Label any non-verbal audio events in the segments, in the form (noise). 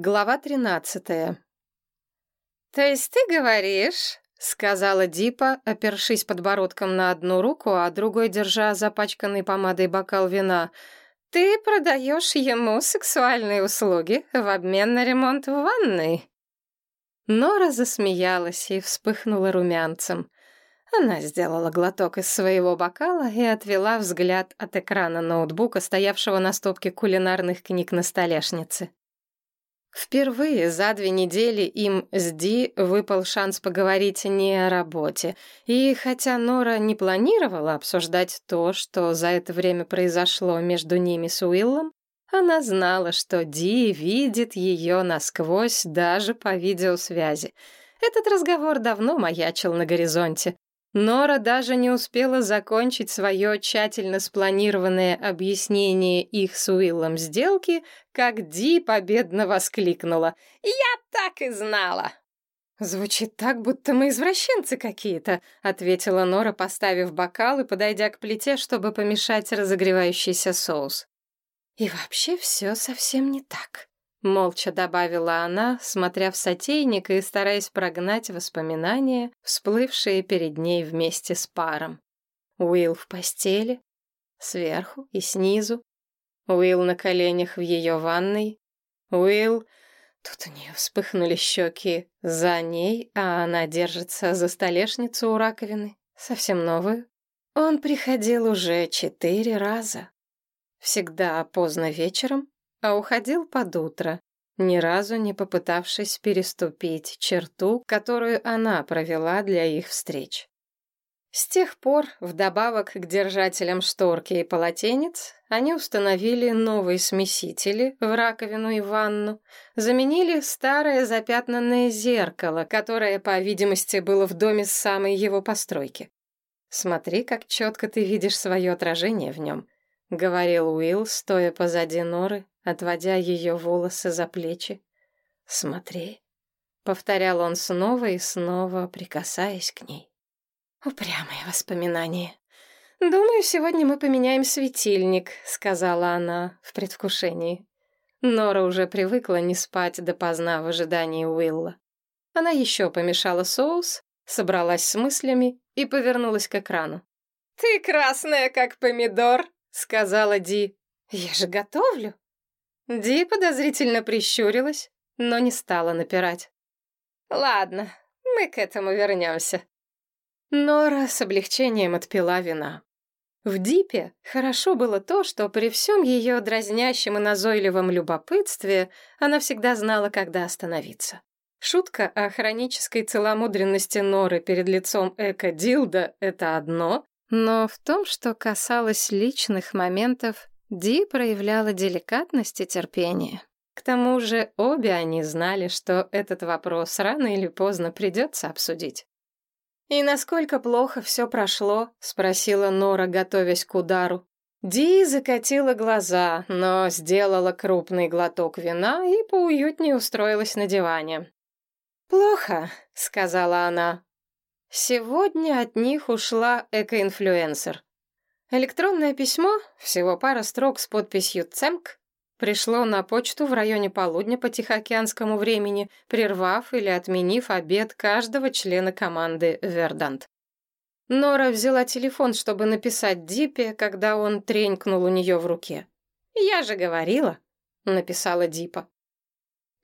Глава тринадцатая. «То есть ты говоришь, — сказала Дипа, опершись подбородком на одну руку, а другой держа запачканный помадой бокал вина, — ты продаешь ему сексуальные услуги в обмен на ремонт в ванной?» Нора засмеялась и вспыхнула румянцем. Она сделала глоток из своего бокала и отвела взгляд от экрана ноутбука, стоявшего на стопке кулинарных книг на столешнице. Впервые за две недели им с Ди выпал шанс поговорить не о работе. И хотя Нора не планировала обсуждать то, что за это время произошло между ними с Уиллом, она знала, что Ди видит ее насквозь даже по видеосвязи. Этот разговор давно маячил на горизонте. Нора даже не успела закончить свое тщательно спланированное объяснение их с Уиллом сделки, как Ди победно воскликнула. «Я так и знала!» «Звучит так, будто мы извращенцы какие-то», — ответила Нора, поставив бокал и подойдя к плите, чтобы помешать разогревающийся соус. «И вообще все совсем не так». Молча добавила она, смотря в сотейник и стараясь прогнать воспоминания, всплывшие перед ней вместе с паром. Уилл в постели, сверху и снизу. Уилл на коленях в ее ванной. Уилл... Тут у нее вспыхнули щеки за ней, а она держится за столешницу у раковины, совсем новую. Он приходил уже четыре раза. Всегда поздно вечером, а уходил под утро, ни разу не попытавшись переступить черту, которую она провела для их встреч. С тех пор, вдобавок к держателям шторки и полотенец, они установили новые смесители в раковину и ванну, заменили старое запятнанное зеркало, которое, по видимости, было в доме с самой его постройки. Смотри, как четко ты видишь свое отражение в нем. — говорил Уилл, стоя позади Норы, отводя ее волосы за плечи. «Смотри», — повторял он снова и снова, прикасаясь к ней. «Упрямые воспоминания. Думаю, сегодня мы поменяем светильник», — сказала она в предвкушении. Нора уже привыкла не спать допоздна в ожидании Уилла. Она еще помешала соус, собралась с мыслями и повернулась к экрану. «Ты красная, как помидор», — сказала Ди. «Я же готовлю». Ди подозрительно прищурилась, но не стала напирать. «Ладно, мы к этому вернемся». Нора с облегчением отпила вина. В Дипе хорошо было то, что при всем ее дразнящем и назойливом любопытстве она всегда знала, когда остановиться. Шутка о хронической целомудренности Норы перед лицом Эко Дилда — это одно, но в том, что касалось личных моментов, Ди проявляла деликатность и терпение. К тому же обе они знали, что этот вопрос рано или поздно придется обсудить. «И насколько плохо все прошло?» — спросила Нора, готовясь к удару. Ди закатила глаза, но сделала крупный глоток вина и поуютнее устроилась на диване. «Плохо», — сказала она. Сегодня от них ушла экоинфлюенсер. Электронное письмо, всего пара строк с подписью «Цемк», пришло на почту в районе полудня по тихоокеанскому времени, прервав или отменив обед каждого члена команды «Вердант». Нора взяла телефон, чтобы написать Дипе, когда он тренькнул у нее в руке. «Я же говорила», — написала Дипа.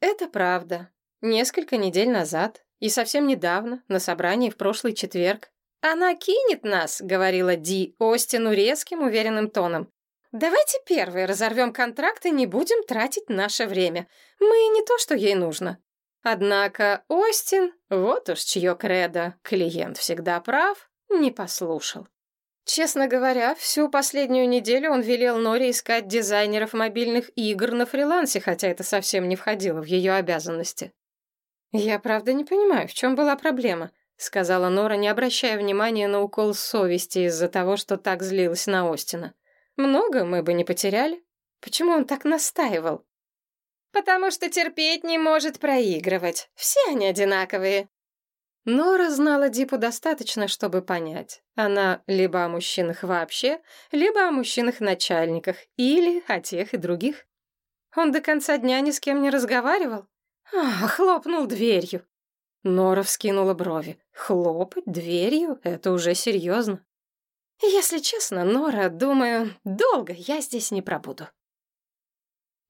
«Это правда. Несколько недель назад и совсем недавно, на собрании в прошлый четверг. «Она кинет нас», — говорила Ди Остину резким, уверенным тоном. «Давайте первые разорвем контракт и не будем тратить наше время. Мы не то, что ей нужно». Однако Остин, вот уж чье кредо, клиент всегда прав, не послушал. Честно говоря, всю последнюю неделю он велел Норе искать дизайнеров мобильных игр на фрилансе, хотя это совсем не входило в ее обязанности. «Я правда не понимаю, в чем была проблема», — сказала Нора, не обращая внимания на укол совести из-за того, что так злилась на Остина. «Много мы бы не потеряли. Почему он так настаивал?» «Потому что терпеть не может проигрывать. Все они одинаковые». Нора знала Дипу достаточно, чтобы понять. Она либо о мужчинах вообще, либо о мужчинах-начальниках, или о тех и других. Он до конца дня ни с кем не разговаривал? А, хлопнул дверью. Нора вскинула брови. Хлопать дверью — это уже серьезно. Если честно, Нора, думаю, долго я здесь не пробуду.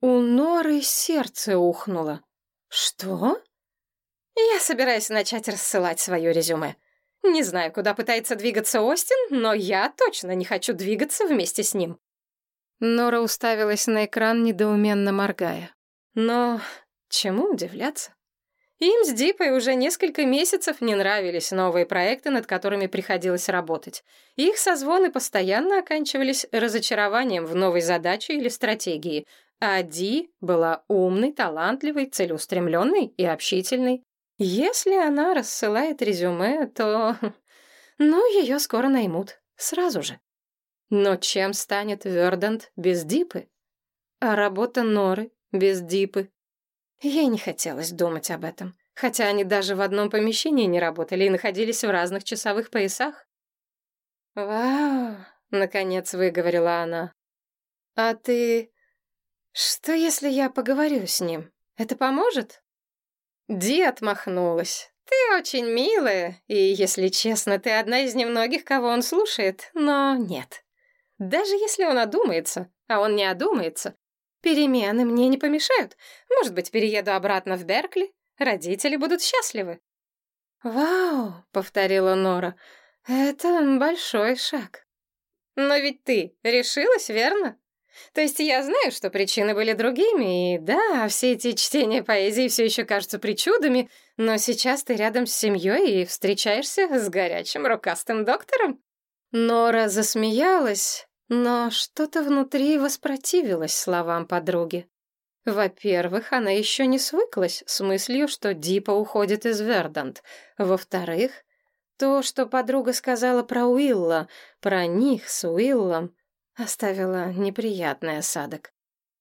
У Норы сердце ухнуло. Что? Я собираюсь начать рассылать свое резюме. Не знаю, куда пытается двигаться Остин, но я точно не хочу двигаться вместе с ним. Нора уставилась на экран, недоуменно моргая. Но чему удивляться? Им с Дипой уже несколько месяцев не нравились новые проекты, над которыми приходилось работать. Их созвоны постоянно оканчивались разочарованием в новой задаче или стратегии. А Ди была умной, талантливой, целеустремленной и общительной. Если она рассылает резюме, то... (laughs) Ну, ее скоро наймут. Сразу же. Но чем станет Вердант без Дипы? А работа Норы без Дипы? Ей не хотелось думать об этом, хотя они даже в одном помещении не работали и находились в разных часовых поясах. «Вау!» — наконец выговорила она. «А ты... Что, если я поговорю с ним? Это поможет?» Ди отмахнулась. «Ты очень милая, и, если честно, ты одна из немногих, кого он слушает, но нет. Даже если он одумается, а он не одумается, перемены мне не помешают. Может быть, перееду обратно в Беркли? Родители будут счастливы». «Вау!» — повторила Нора. «Это большой шаг». «Но ведь ты решилась, верно?» То есть я знаю, что причины были другими, и да, все эти чтения поэзии все еще кажутся причудами, но сейчас ты рядом с семьей и встречаешься с горячим рукастым доктором. Нора засмеялась, но что-то внутри воспротивилось словам подруги. Во-первых, она еще не свыклась с мыслью, что Дипа уходит из Вердант. Во-вторых, то, что подруга сказала про Уилла, про них с Уиллом, оставила неприятный осадок.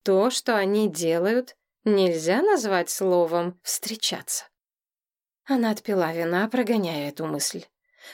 То, что они делают, нельзя назвать словом «встречаться». Она отпила вина, прогоняя эту мысль.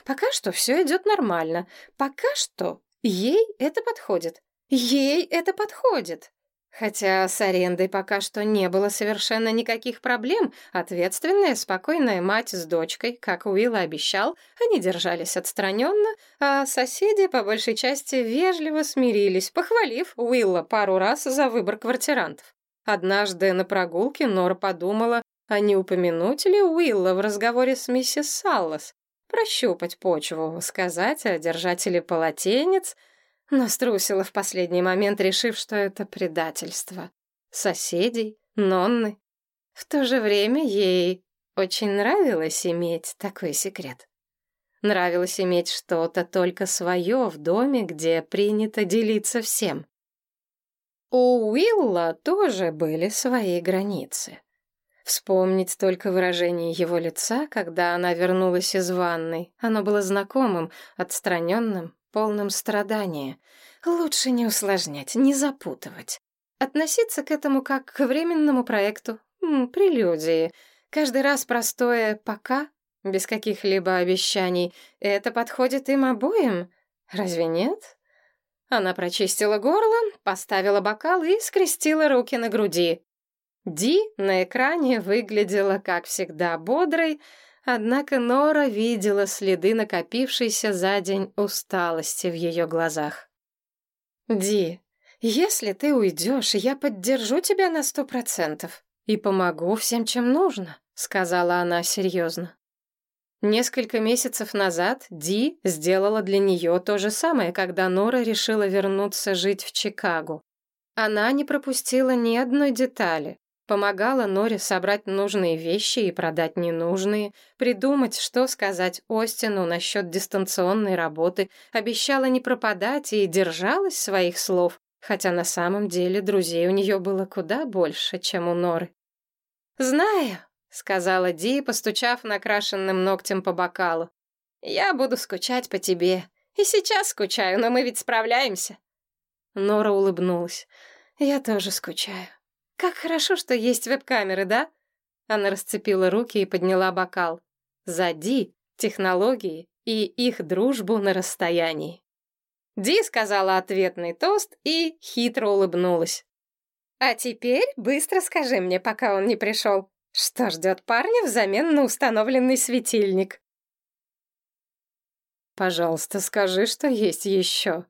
Пока что все идет нормально. Пока что ей это подходит. Ей это подходит. Хотя с арендой пока что не было совершенно никаких проблем. Ответственная, спокойная мать с дочкой, как Уилл обещал, они держались отстраненно, а соседи по большей части вежливо смирились, похвалив Уилла пару раз за выбор квартирантов. Однажды на прогулке Нора подумала, а не упомянуть ли Уилла в разговоре с миссис Саллас, прощупать почву, сказать о держателе полотенец — но струсила в последний момент, решив, что это предательство. Соседей, Нонны. В то же время ей очень нравилось иметь такой секрет. Нравилось иметь что-то только свое в доме, где принято делиться всем. У Уилла тоже были свои границы. Вспомнить только выражение его лица, когда она вернулась из ванной. Оно было знакомым, отстраненным, полным страдания. Лучше не усложнять, не запутывать. Относиться к этому как к временному проекту, прелюдии. Каждый раз простое «пока», без каких-либо обещаний. Это подходит им обоим, разве нет? Она прочистила горло, поставила бокал и скрестила руки на груди. Ди на экране выглядела, как всегда, бодрой, Однако Нора видела следы накопившейся за день усталости в ее глазах. «Ди, если ты уйдешь, я поддержу тебя на сто процентов и помогу всем, чем нужно», — сказала она серьезно. Несколько месяцев назад Ди сделала для нее то же самое, когда Нора решила вернуться жить в Чикаго. Она не пропустила ни одной детали, Помогала Норе собрать нужные вещи и продать ненужные, придумать, что сказать Остину насчет дистанционной работы, обещала не пропадать и держалась своих слов, хотя на самом деле друзей у нее было куда больше, чем у Норы. «Знаю», — сказала Ди, постучав накрашенным ногтем по бокалу. «Я буду скучать по тебе. И сейчас скучаю, но мы ведь справляемся». Нора улыбнулась. «Я тоже скучаю». «Как хорошо, что есть веб-камеры, да?» Она расцепила руки и подняла бокал. «За Ди, технологии и их дружбу на расстоянии». Ди сказала ответный тост и хитро улыбнулась. А теперь быстро скажи мне, пока он не пришел, что ждет парня взамен на установленный светильник?» «Пожалуйста, скажи, что есть еще».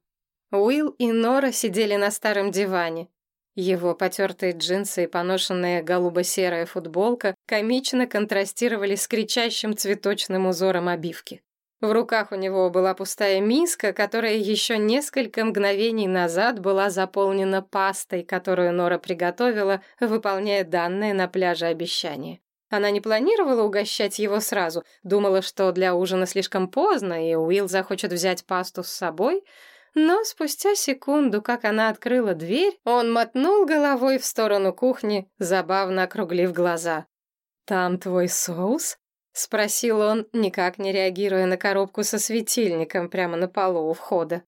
Уилл и Нора сидели на старом диване. Его потертые джинсы и поношенная голубо-серая футболка комично контрастировали с кричащим цветочным узором обивки. В руках у него была пустая миска, которая еще несколько мгновений назад была заполнена пастой, которую Нора приготовила, выполняя данное на пляже обещание. Она не планировала угощать его сразу, думала, что для ужина слишком поздно, и Уилл захочет взять пасту с собой, но спустя секунду, как она открыла дверь, он мотнул головой в сторону кухни, забавно округлив глаза. «Там твой соус?» — спросил он, никак не реагируя на коробку со светильником прямо на полу у входа.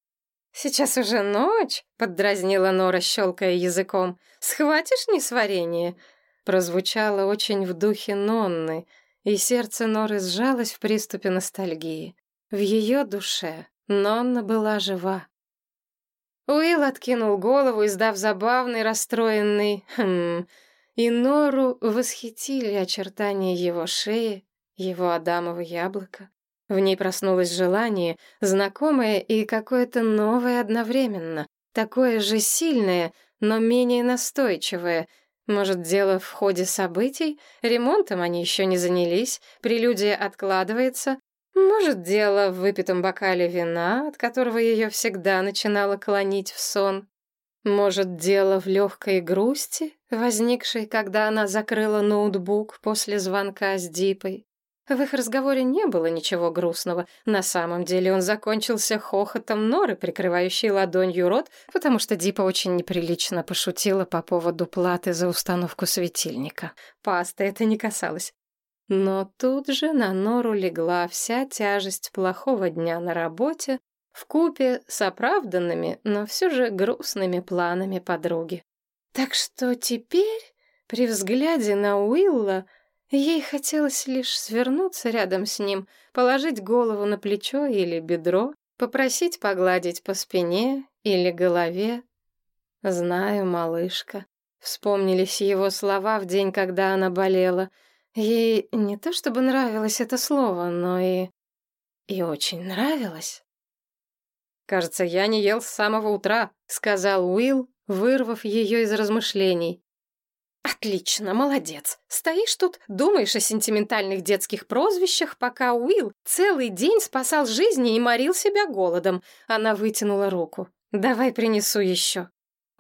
«Сейчас уже ночь», — поддразнила Нора, щелкая языком. «Схватишь несварение?» Прозвучало очень в духе Нонны, и сердце Норы сжалось в приступе ностальгии. В ее душе Нонна была жива. Уилл откинул голову, издав забавный, расстроенный «хм», и Нору восхитили очертания его шеи, его адамово яблоко. В ней проснулось желание, знакомое и какое-то новое одновременно, такое же сильное, но менее настойчивое. Может, дело в ходе событий? Ремонтом они еще не занялись, прелюдия откладывается. Может, дело в выпитом бокале вина, от которого ее всегда начинало клонить в сон. Может, дело в легкой грусти, возникшей, когда она закрыла ноутбук после звонка с Дипой. В их разговоре не было ничего грустного. На самом деле он закончился хохотом Норы, прикрывающей ладонью рот, потому что Дипа очень неприлично пошутила по поводу платы за установку светильника. Паста это не касалось. Но тут же на Нору легла вся тяжесть плохого дня на работе, в купе с оправданными, но все же грустными планами подруги. Так что теперь, при взгляде на Уилла, Ей хотелось лишь свернуться рядом с ним, положить голову на плечо или бедро, попросить погладить по спине или голове. «Знаю, малышка». Вспомнились его слова в день, когда она болела. Ей не то чтобы нравилось это слово, но и... и очень нравилось. «Кажется, я не ел с самого утра», — сказал Уилл, вырвав ее из размышлений. «Отлично, молодец. Стоишь тут, думаешь о сентиментальных детских прозвищах, пока Уилл целый день спасал жизни и морил себя голодом». Она вытянула руку. «Давай принесу еще».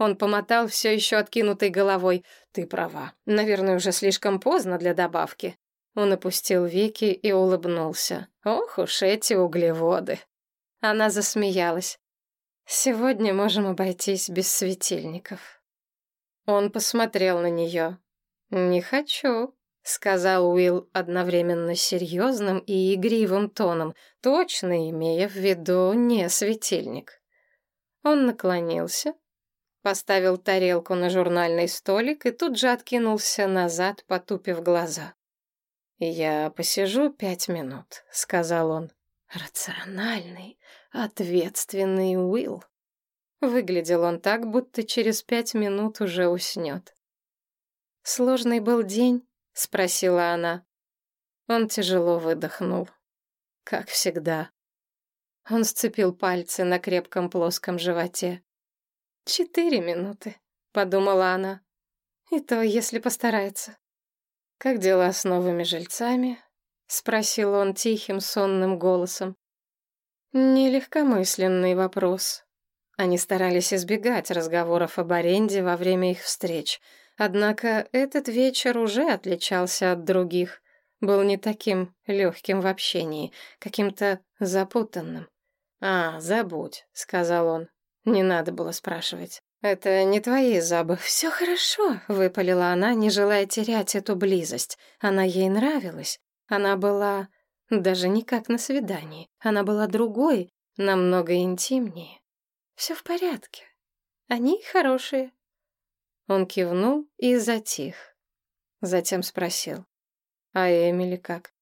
Он помотал все еще откинутой головой. «Ты права. Наверное, уже слишком поздно для добавки». Он опустил веки и улыбнулся. «Ох уж эти углеводы!» Она засмеялась. «Сегодня можем обойтись без светильников». Он посмотрел на нее. «Не хочу», — сказал Уилл одновременно серьезным и игривым тоном, точно имея в виду не светильник. Он наклонился, поставил тарелку на журнальный столик и тут же откинулся назад, потупив глаза. «Я посижу пять минут», — сказал он. «Рациональный, ответственный Уилл». Выглядел он так, будто через пять минут уже уснет. «Сложный был день?» — спросила она. Он тяжело выдохнул. Как всегда. Он сцепил пальцы на крепком плоском животе. «Четыре минуты», — подумала она. «И то, если постарается». «Как дела с новыми жильцами?» — спросил он тихим сонным голосом. Нелегкомысленный вопрос. Они старались избегать разговоров об аренде во время их встреч. Однако этот вечер уже отличался от других. Был не таким легким в общении, каким-то запутанным. «А, забудь», — сказал он. Не надо было спрашивать. «Это не твои забы». «Все хорошо», — выпалила она, не желая терять эту близость. Она ей нравилась. Она была даже не как на свидании. Она была другой, намного интимнее. Все в порядке. Они хорошие. Он кивнул и затих. Затем спросил. А Эмили как?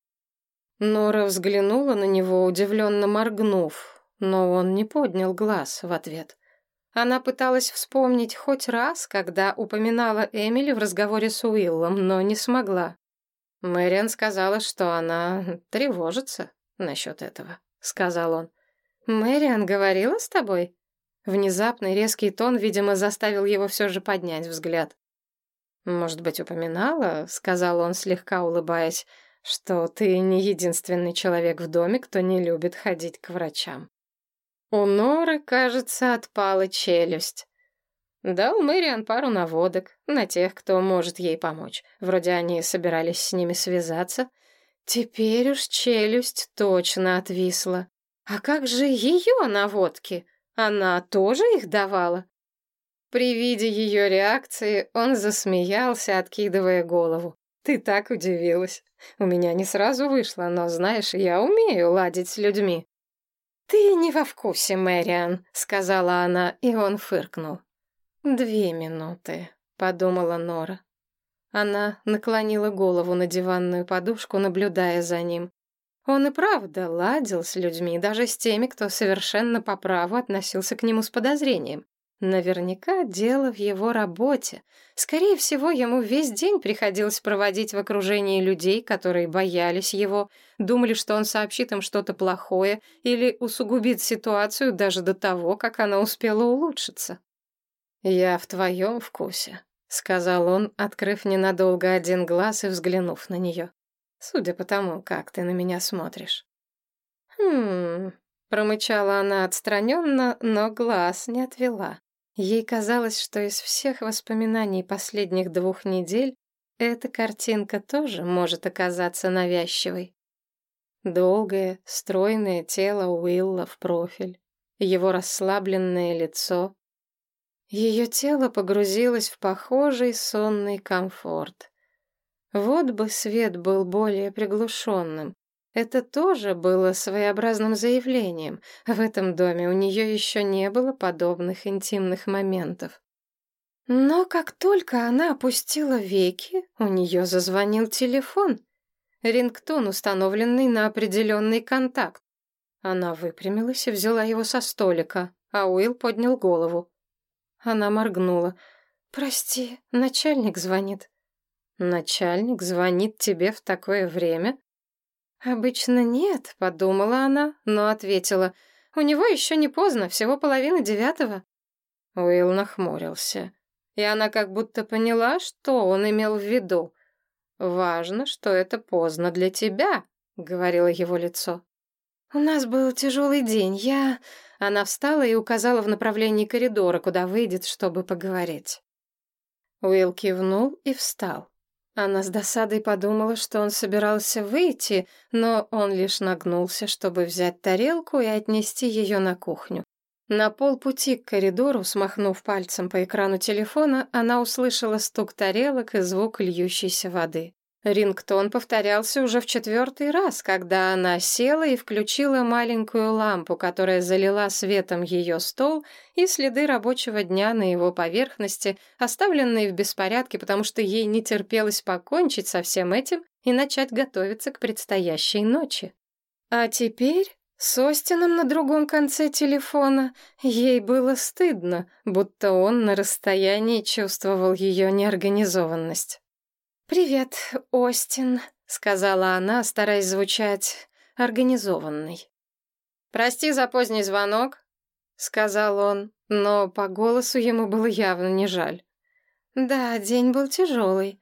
Нора взглянула на него, удивленно моргнув, но он не поднял глаз в ответ. Она пыталась вспомнить хоть раз, когда упоминала Эмили в разговоре с Уиллом, но не смогла. Мэриан сказала, что она тревожится насчет этого, сказал он. Мэриан говорила с тобой? Внезапный резкий тон, видимо, заставил его все же поднять взгляд. «Может быть, упоминала?» — сказал он, слегка улыбаясь, «что ты не единственный человек в доме, кто не любит ходить к врачам». У Норы, кажется, отпала челюсть. Дал Мэриан пару наводок на тех, кто может ей помочь. Вроде они собирались с ними связаться. Теперь уж челюсть точно отвисла. А как же ее наводки? Она тоже их давала? При виде ее реакции он засмеялся, откидывая голову. «Ты так удивилась. У меня не сразу вышло, но, знаешь, я умею ладить с людьми». «Ты не во вкусе, Мэриан», — сказала она, и он фыркнул. «Две минуты», — подумала Нора. Она наклонила голову на диванную подушку, наблюдая за ним. Он и правда ладил с людьми, даже с теми, кто совершенно по праву относился к нему с подозрением. Наверняка дело в его работе. Скорее всего, ему весь день приходилось проводить в окружении людей, которые боялись его, думали, что он сообщит им что-то плохое или усугубит ситуацию даже до того, как она успела улучшиться. «Я в твоем вкусе», — сказал он, открыв ненадолго один глаз и взглянув на нее. «Судя по тому, как ты на меня смотришь». «Хм...» — промычала она отстраненно, но глаз не отвела. Ей казалось, что из всех воспоминаний последних двух недель эта картинка тоже может оказаться навязчивой. Долгое, стройное тело Уилла в профиль, его расслабленное лицо. Ее тело погрузилось в похожий сонный комфорт. Вот бы свет был более приглушенным, это тоже было своеобразным заявлением. В этом доме у нее еще не было подобных интимных моментов. Но как только она опустила веки, у нее зазвонил телефон. Рингтон, установленный на определенный контакт. Она выпрямилась и взяла его со столика, а Уилл поднял голову. Она моргнула. «Прости, начальник звонит». «Начальник звонит тебе в такое время?» «Обычно нет», — подумала она, но ответила. «У него еще не поздно, всего половина девятого». Уилл нахмурился, и она как будто поняла, что он имел в виду. «Важно, что это поздно для тебя», — говорило его лицо. «У нас был тяжелый день, я...» Она встала и указала в направлении коридора, куда выйдет, чтобы поговорить. Уилл кивнул и встал. Она с досадой подумала, что он собирался выйти, но он лишь нагнулся, чтобы взять тарелку и отнести ее на кухню. На полпути к коридору, смахнув пальцем по экрану телефона, она услышала стук тарелок и звук льющейся воды. Рингтон повторялся уже в четвертый раз, когда она села и включила маленькую лампу, которая залила светом ее стол и следы рабочего дня на его поверхности, оставленные в беспорядке, потому что ей не терпелось покончить со всем этим и начать готовиться к предстоящей ночи. А теперь с Остином на другом конце телефона ей было стыдно, будто он на расстоянии чувствовал ее неорганизованность. «Привет, Остин», — сказала она, стараясь звучать организованной. «Прости за поздний звонок», — сказал он, но по голосу ему было явно не жаль. «Да, день был тяжелый,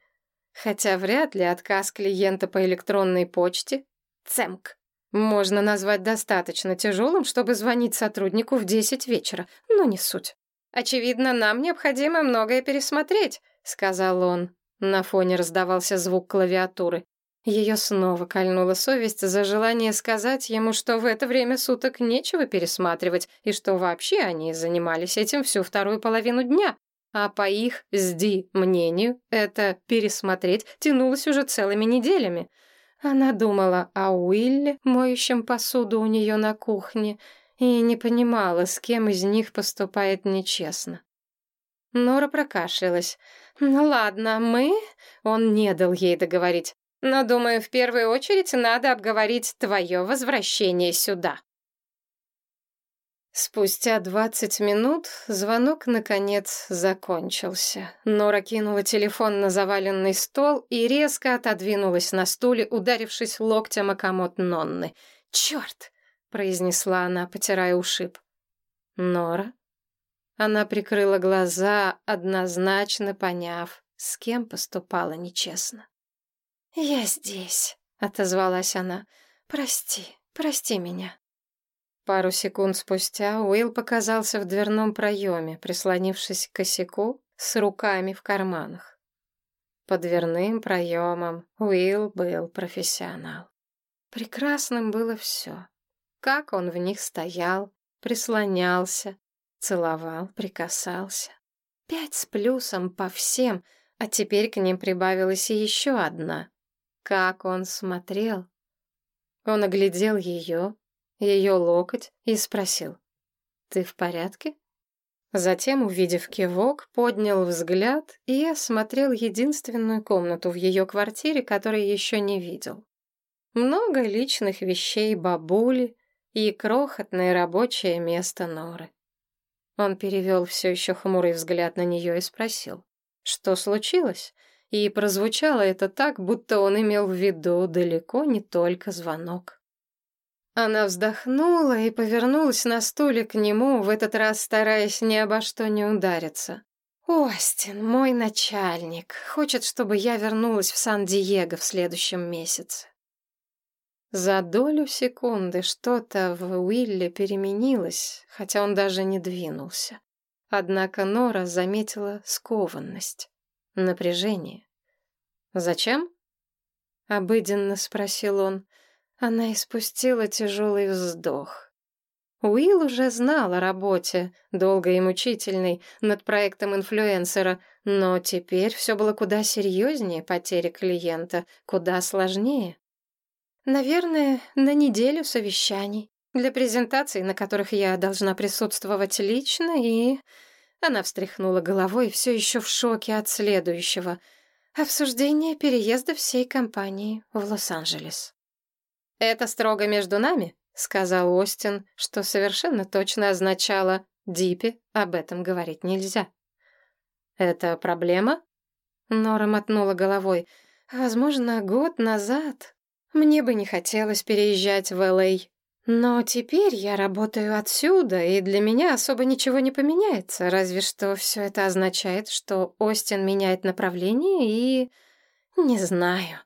хотя вряд ли отказ клиента по электронной почте, цемк, можно назвать достаточно тяжелым, чтобы звонить сотруднику в десять вечера, но не суть. Очевидно, нам необходимо многое пересмотреть», — сказал он. На фоне раздавался звук клавиатуры. Ее снова кольнула совесть за желание сказать ему, что в это время суток нечего пересматривать, и что вообще они занимались этим всю вторую половину дня. А по их с Ди мнению, это пересмотреть тянулось уже целыми неделями. Она думала о Уилле, моющем посуду у нее на кухне, и не понимала, с кем из них поступает нечестно. Нора прокашлялась. «Ну ладно, мы...» Он не дал ей договорить. «Но, думаю, в первую очередь надо обговорить твое возвращение сюда». Спустя двадцать минут звонок, наконец, закончился. Нора кинула телефон на заваленный стол и резко отодвинулась на стуле, ударившись локтем о комод Нонны. «Черт!» — произнесла она, потирая ушиб. «Нора?» Она прикрыла глаза, однозначно поняв, с кем поступала нечестно. «Я здесь», — отозвалась она. «Прости, прости меня». Пару секунд спустя Уилл показался в дверном проеме, прислонившись к косяку с руками в карманах. По дверным проемам Уилл был профессионал. Прекрасным было все. Как он в них стоял, прислонялся, целовал, прикасался. Пять с плюсом по всем, а теперь к ним прибавилась и еще одна. Как он смотрел. Он оглядел ее, ее локоть и спросил. «Ты в порядке?» Затем, увидев кивок, поднял взгляд и осмотрел единственную комнату в ее квартире, которую еще не видел. Много личных вещей бабули и крохотное рабочее место Норы. Он перевел все еще хмурый взгляд на нее и спросил, что случилось? И прозвучало это так, будто он имел в виду далеко не только звонок. Она вздохнула и повернулась на стуле к нему, в этот раз стараясь ни обо что не удариться. «Остин, мой начальник, хочет, чтобы я вернулась в Сан-Диего в следующем месяце». За долю секунды что-то в Уилле переменилось, хотя он даже не двинулся. Однако Нора заметила скованность, напряжение. «Зачем?» — обыденно спросил он. Она испустила тяжелый вздох. Уилл уже знал о работе, долгой и мучительной, над проектом инфлюенсера, но теперь все было куда серьезнее потери клиента, куда сложнее. Наверное, на неделю совещаний, для презентаций, на которых я должна присутствовать лично, и... Она встряхнула головой, все еще в шоке от следующего. Обсуждение переезда всей компании в Лос-Анджелес. «Это строго между нами», — сказал Остин, что совершенно точно означало «Дипи, об этом говорить нельзя». «Это проблема?» Нора мотнула головой. «Возможно, год назад. Мне бы не хотелось переезжать в Л.А. Но теперь я работаю отсюда, и для меня особо ничего не поменяется, разве что все это означает, что Остин меняет направление и... Не знаю.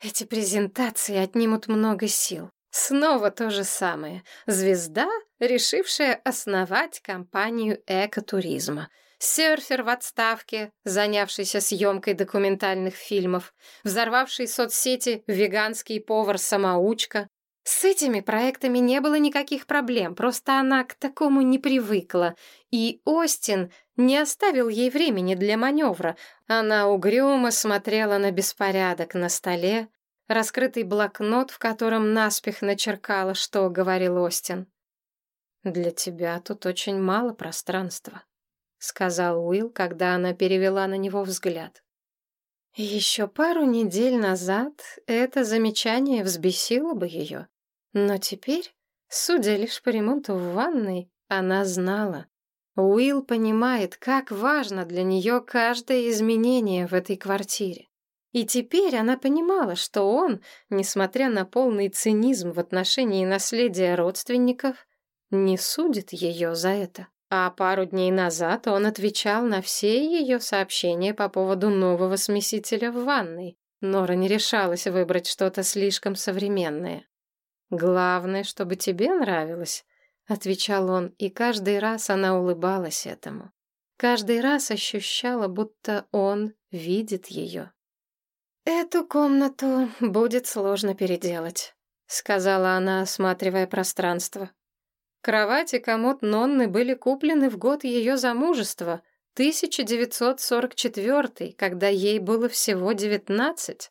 Эти презентации отнимут много сил. Снова то же самое. Звезда, решившая основать компанию экотуризма. Серфер в отставке, занявшийся съемкой документальных фильмов. Взорвавший соцсети веганский повар-самоучка. С этими проектами не было никаких проблем, просто она к такому не привыкла. И Остин не оставил ей времени для маневра. Она угрюмо смотрела на беспорядок на столе, раскрытый блокнот, в котором наспех начеркала, что говорил Остин. «Для тебя тут очень мало пространства», — сказал Уилл, когда она перевела на него взгляд. Еще пару недель назад это замечание взбесило бы ее. Но теперь, судя лишь по ремонту в ванной, она знала. Уилл понимает, как важно для нее каждое изменение в этой квартире. И теперь она понимала, что он, несмотря на полный цинизм в отношении наследия родственников, не судит ее за это. А пару дней назад он отвечал на все ее сообщения по поводу нового смесителя в ванной. Нора не решалась выбрать что-то слишком современное. «Главное, чтобы тебе нравилось», — отвечал он, и каждый раз она улыбалась этому. Каждый раз ощущала, будто он видит ее. «Эту комнату будет сложно переделать», — сказала она, осматривая пространство. Кровать и комод Нонны были куплены в год ее замужества, 1944, когда ей было всего девятнадцать.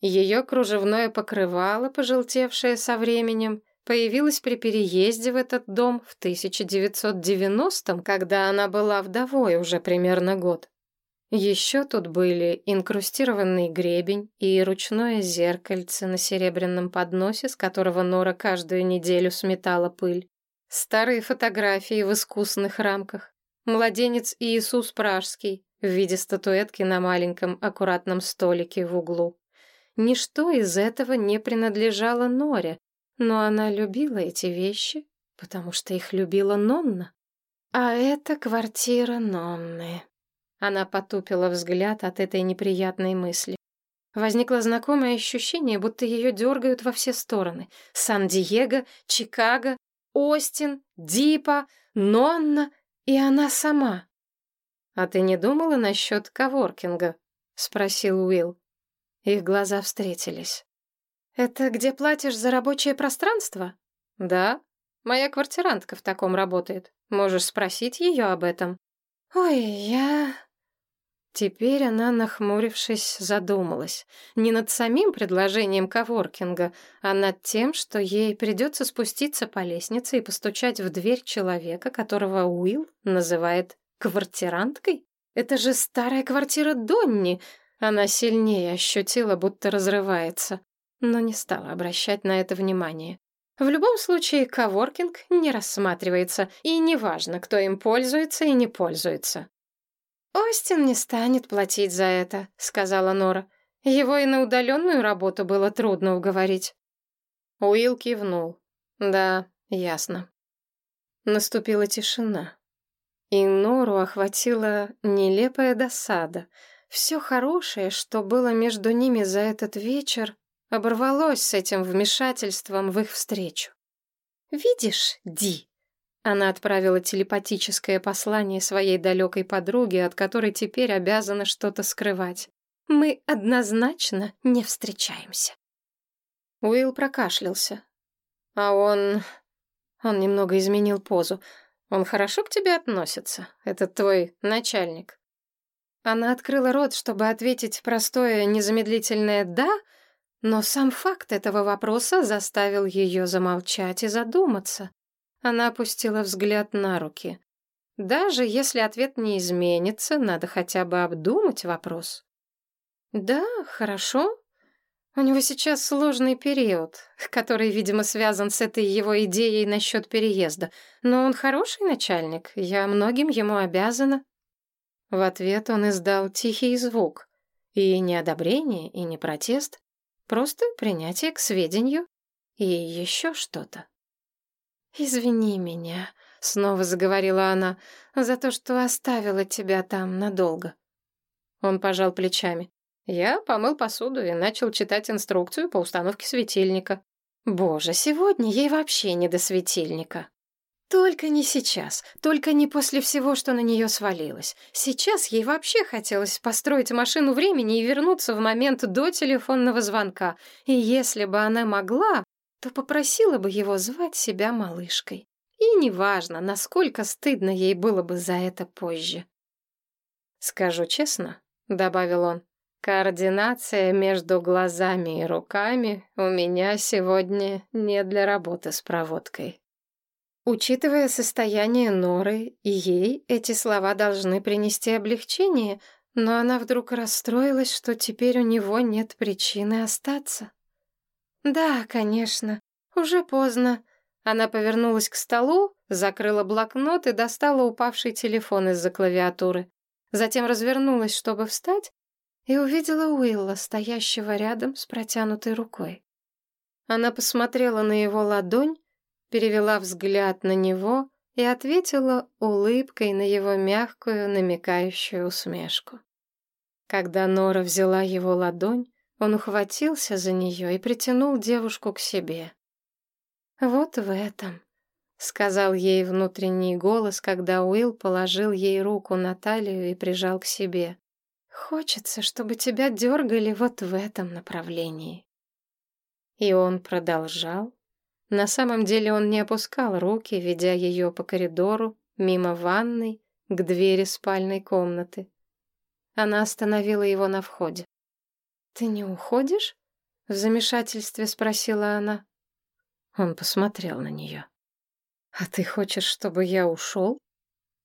Ее кружевное покрывало, пожелтевшее со временем, появилось при переезде в этот дом в 1990-м, когда она была вдовой уже примерно год. Еще тут были инкрустированный гребень и ручное зеркальце на серебряном подносе, с которого Нора каждую неделю сметала пыль. Старые фотографии в искусных рамках. Младенец Иисус Пражский в виде статуэтки на маленьком аккуратном столике в углу. Ничто из этого не принадлежало Норе, но она любила эти вещи, потому что их любила Нонна. А это квартира Нонны. Она потупила взгляд от этой неприятной мысли. Возникло знакомое ощущение, будто ее дергают во все стороны. Сан-Диего, Чикаго, Остин, Дипа, Нонна и она сама. «А ты не думала насчет коворкинга?» — спросил Уилл. Их глаза встретились. «Это где платишь за рабочее пространство?» «Да. Моя квартирантка в таком работает. Можешь спросить ее об этом». «Ой, я...» Теперь она, нахмурившись, задумалась. Не над самим предложением коворкинга, а над тем, что ей придется спуститься по лестнице и постучать в дверь человека, которого Уилл называет квартиранткой. Это же старая квартира Донни. Она сильнее ощутила, будто разрывается, но не стала обращать на это внимание. В любом случае, коворкинг не рассматривается, и неважно, кто им пользуется и не пользуется. «Остин не станет платить за это», — сказала Нора. Его и на удаленную работу было трудно уговорить. Уилл кивнул. «Да, ясно». Наступила тишина. И Нору охватила нелепая досада. Все хорошее, что было между ними за этот вечер, оборвалось с этим вмешательством в их встречу. «Видишь, Ди?» Она отправила телепатическое послание своей далекой подруге, от которой теперь обязана что-то скрывать. «Мы однозначно не встречаемся». Уилл прокашлялся. «А он...» Он немного изменил позу. «Он хорошо к тебе относится? Это твой начальник?» Она открыла рот, чтобы ответить простое незамедлительное «да», но сам факт этого вопроса заставил ее замолчать и задуматься. Она опустила взгляд на руки. Даже если ответ не изменится, надо хотя бы обдумать вопрос. Да, хорошо. У него сейчас сложный период, который, видимо, связан с этой его идеей насчет переезда. Но он хороший начальник, я многим ему обязана. В ответ он издал тихий звук. И не одобрение, и не протест. Просто принятие к сведению и еще что-то. «Извини меня», — снова заговорила она, — «за то, что оставила тебя там надолго». Он пожал плечами. Я помыл посуду и начал читать инструкцию по установке светильника. Боже, сегодня ей вообще не до светильника. Только не сейчас, только не после всего, что на нее свалилось. Сейчас ей вообще хотелось построить машину времени и вернуться в момент до телефонного звонка. И если бы она могла, то попросила бы его звать себя малышкой. И неважно, насколько стыдно ей было бы за это позже. «Скажу честно», — добавил он, — «координация между глазами и руками у меня сегодня не для работы с проводкой». Учитывая состояние Норы, ей эти слова должны принести облегчение, но она вдруг расстроилась, что теперь у него нет причины остаться. «Да, конечно. Уже поздно». Она повернулась к столу, закрыла блокнот и достала упавший телефон из-за клавиатуры. Затем развернулась, чтобы встать, и увидела Уилла, стоящего рядом с протянутой рукой. Она посмотрела на его ладонь, перевела взгляд на него и ответила улыбкой на его мягкую, намекающую усмешку. Когда Нора взяла его ладонь, он ухватился за нее и притянул девушку к себе. «Вот в этом», — сказал ей внутренний голос, когда Уилл положил ей руку на талию и прижал к себе. «Хочется, чтобы тебя дергали вот в этом направлении». И он продолжал. На самом деле он не опускал руки, ведя ее по коридору, мимо ванной, к двери спальной комнаты. Она остановила его на входе. «Ты не уходишь?» — в замешательстве спросила она. Он посмотрел на нее. «А ты хочешь, чтобы я ушел?»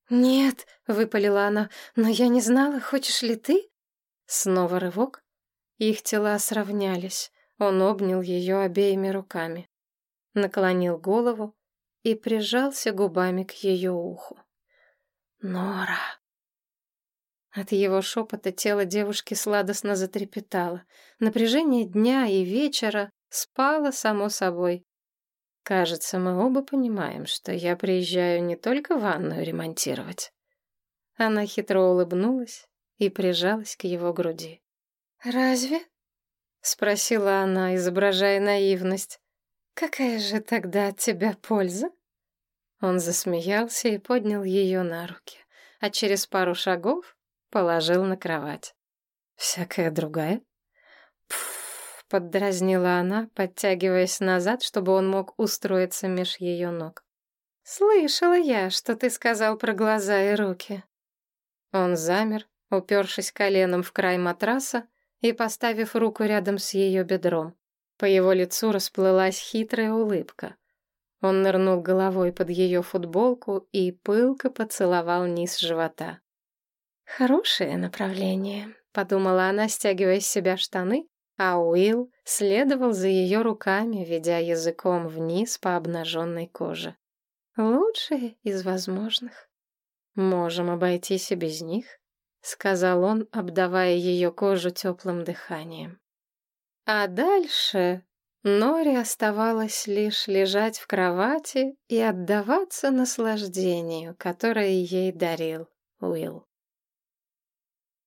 «Нет», — выпалила она, — «но я не знала, хочешь ли ты?» Снова рывок. Их тела сравнялись. Он обнял ее обеими руками. Наклонил голову и прижался губами к ее уху. «Нора!» От его шепота тело девушки сладостно затрепетало. Напряжение дня и вечера спало само собой. Кажется, мы оба понимаем, что я приезжаю не только ванную ремонтировать. Она хитро улыбнулась и прижалась к его груди. «Разве?» — спросила она, изображая наивность. «Какая же тогда от тебя польза?» Он засмеялся и поднял ее на руки, а через пару шагов положил на кровать. «Всякая другая?» «Пф!» — поддразнила она, подтягиваясь назад, чтобы он мог устроиться меж ее ног. «Слышала я, что ты сказал про глаза и руки». Он замер, упершись коленом в край матраса и поставив руку рядом с ее бедром. По его лицу расплылась хитрая улыбка. Он нырнул головой под ее футболку и пылко поцеловал низ живота. «Хорошее направление», — подумала она, стягивая с себя штаны, а Уилл следовал за ее руками, ведя языком вниз по обнаженной коже. «Лучшее из возможных. Можем обойтись и без них», — сказал он, обдавая ее кожу теплым дыханием. А дальше Нори оставалось лишь лежать в кровати и отдаваться наслаждению, которое ей дарил Уилл.